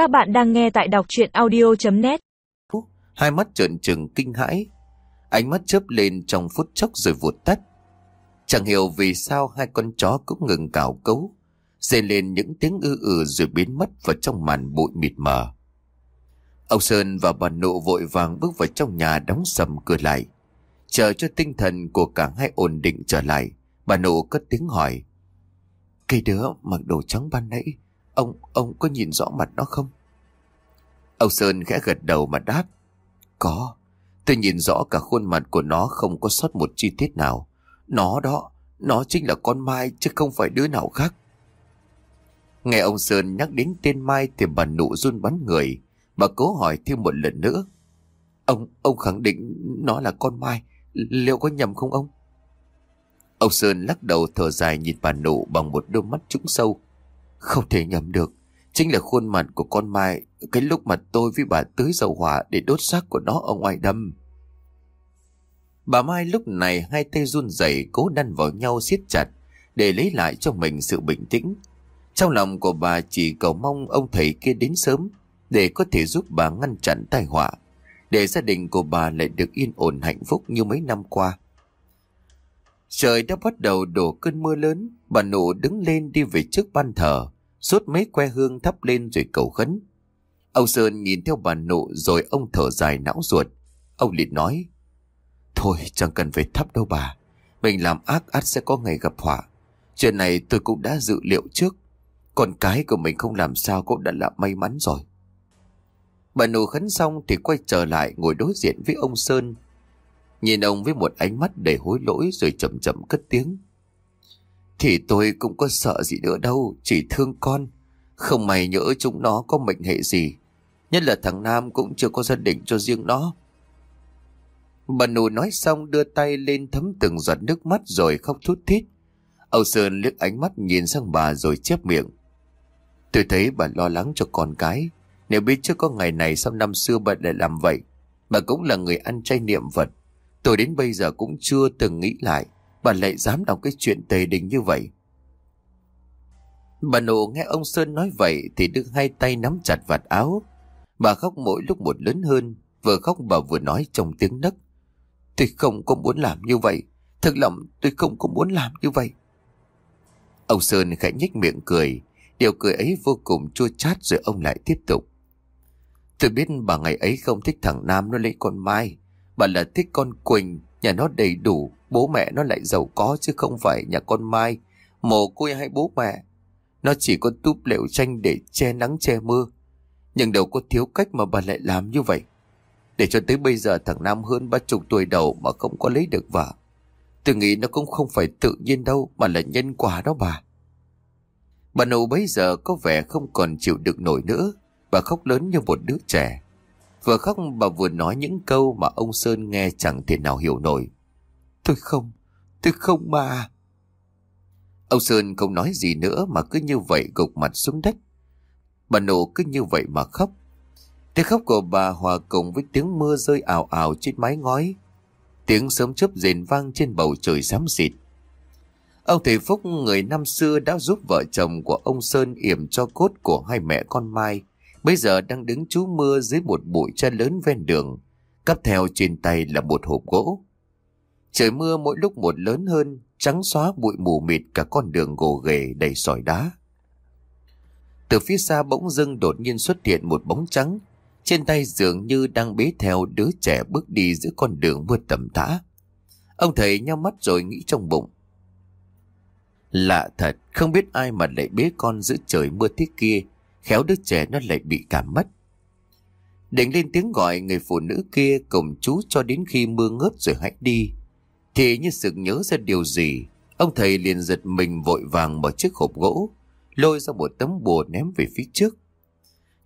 Các bạn đang nghe tại đọc chuyện audio.net Hai mắt trợn trừng kinh hãi. Ánh mắt chớp lên trong phút chốc rồi vụt tắt. Chẳng hiểu vì sao hai con chó cũng ngừng cào cấu Dê lên những tiếng ư ử rồi biến mất vào trong màn bụi mịt mờ. Ông Sơn và bà nụ vội vàng bước vào trong nhà đóng sầm cửa lại. Chờ cho tinh thần của cả hai ổn định trở lại, Bà nụ cất tiếng hỏi Cây đứa mặc đồ trắng ban nãy Ông, ông có nhìn rõ mặt nó không? Ông Sơn khẽ gật đầu mà đáp Có Tôi nhìn rõ cả khuôn mặt của nó không có sót một chi tiết nào Nó đó Nó chính là con Mai chứ không phải đứa nào khác Nghe ông Sơn nhắc đến tên Mai Thì bà nụ run bắn người Bà cố hỏi thêm một lần nữa Ông, ông khẳng định nó là con Mai Liệu có nhầm không ông? Ông Sơn lắc đầu thở dài nhìn bà nụ bằng một đôi mắt trũng sâu. Không thể nhầm được. Chính là khuôn mặt của con Mai cái lúc mà tôi với bà tưới dầu hỏa để đốt xác của nó ở ngoài đâm. Bà Mai lúc này hai tay run rẩy cố đăn vào nhau siết chặt để lấy lại cho mình sự bình tĩnh. Trong lòng của bà chỉ cầu mong ông thầy kia đến sớm để có thể giúp bà ngăn chặn tai họa, để gia đình của bà lại được yên ổn hạnh phúc như mấy năm qua. Trời đã bắt đầu đổ cơn mưa lớn, bà nụ đứng lên đi về trước ban thờ, sốt mấy que hương thắp lên rồi cầu khấn. Ông Sơn nhìn theo bà nụ rồi ông thở dài não ruột. Ông liền nói, Thôi chẳng cần phải thắp đâu bà, mình làm ác ắt sẽ có ngày gặp họa. Chuyện này tôi cũng đã dự liệu trước, còn cái của mình không làm sao cũng đã là may mắn rồi. Bà nụ khấn xong thì quay trở lại ngồi đối diện với ông Sơn, Nhìn ông với một ánh mắt đầy hối lỗi rồi chậm chậm cất tiếng. Thì tôi cũng có sợ gì nữa đâu, chỉ thương con. Không may nhỡ chúng nó có mệnh hệ gì. Nhất là thằng Nam cũng chưa có gia đình cho riêng nó. Bà nụ nói xong đưa tay lên thấm từng giọt nước mắt rồi khóc thút thít. Âu Sơn liếc ánh mắt nhìn sang bà rồi chép miệng. Tôi thấy bà lo lắng cho con cái. Nếu biết trước có ngày này sau năm xưa bà lại làm vậy. Bà cũng là người ăn chay niệm Phật. Tôi đến bây giờ cũng chưa từng nghĩ lại Bà lại dám đọc cái chuyện tề đình như vậy. Bà nụ nghe ông Sơn nói vậy Thì đưa hai tay nắm chặt vạt áo. Bà khóc mỗi lúc một lớn hơn Vừa khóc bà vừa nói trong tiếng nấc. Tôi không có muốn làm như vậy Thật lòng tôi không có muốn làm như vậy. Ông Sơn khẽ nhếch miệng cười Điều cười ấy vô cùng chua chát rồi ông lại tiếp tục. Tôi biết bà ngày ấy không thích thằng Nam nó lấy con Mai Bà là thích con Quỳnh, nhà nó đầy đủ, bố mẹ nó lại giàu có chứ không phải nhà con Mai, mồ côi hay bố mẹ. Nó chỉ có túp lều tranh để che nắng che mưa. Nhưng đâu có thiếu cách mà bà lại làm như vậy. Để cho tới bây giờ thằng Nam hơn ba chục tuổi đầu mà không có lấy được vợ. Tôi nghĩ nó cũng không phải tự nhiên đâu mà là nhân quả đó bà. Bà nụ bây giờ có vẻ không còn chịu được nổi nữa. Bà khóc lớn như một đứa trẻ. Vừa khóc bà vừa nói những câu mà ông Sơn nghe chẳng thể nào hiểu nổi. Tôi không, tôi không mà. Ông Sơn không nói gì nữa mà cứ như vậy gục mặt xuống đất. Bà nổ cứ như vậy mà khóc. Tiếng khóc của bà hòa cùng với tiếng mưa rơi ảo ảo trên mái ngói. Tiếng sớm chớp rền vang trên bầu trời xám xịt. Ông Thầy Phúc người năm xưa đã giúp vợ chồng của ông Sơn yểm cho cốt của hai mẹ con Mai Bây giờ đang đứng trú mưa dưới một bụi tre lớn ven đường. Cắp theo trên tay là một hộp gỗ. Trời mưa mỗi lúc một lớn hơn, trắng xóa bụi mù mịt cả con đường gồ ghề đầy sỏi đá. Từ phía xa bỗng dưng đột nhiên xuất hiện một bóng trắng. Trên tay dường như đang bế theo đứa trẻ bước đi giữa con đường mưa tầm thả Ông thầy nhau mắt rồi nghĩ trong bụng. Lạ thật, không biết ai mà lại bế con giữa trời mưa thế kia khéo đứa trẻ nó lại bị cảm mất. Định lên tiếng gọi người phụ nữ kia cùng chú cho đến khi mưa ngớt rồi hãy đi. Thì như sự nhớ ra điều gì, ông thầy liền giật mình vội vàng mở chiếc hộp gỗ, lôi ra một tấm bùa ném về phía trước.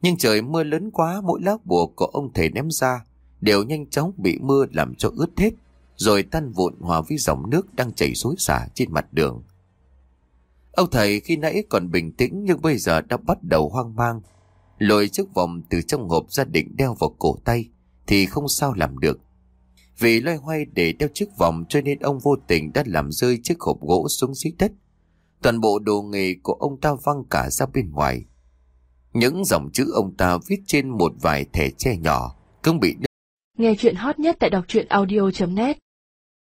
Nhưng trời mưa lớn quá, mỗi lá bùa của ông thầy ném ra đều nhanh chóng bị mưa làm cho ướt hết, rồi tan vụn hòa với dòng nước đang chảy xối xả trên mặt đường. Ông thầy khi nãy còn bình tĩnh nhưng bây giờ đã bắt đầu hoang mang. Lôi chiếc vòng từ trong hộp gia định đeo vào cổ tay thì không sao làm được. Vì loay hoay để đeo chiếc vòng cho nên ông vô tình đã làm rơi chiếc hộp gỗ xuống dưới đất. Toàn bộ đồ nghề của ông ta văng cả ra bên ngoài. Những dòng chữ ông ta viết trên một vài thẻ tre nhỏ cũng bị Nghe chuyện hot nhất tại đọc truyện audio.net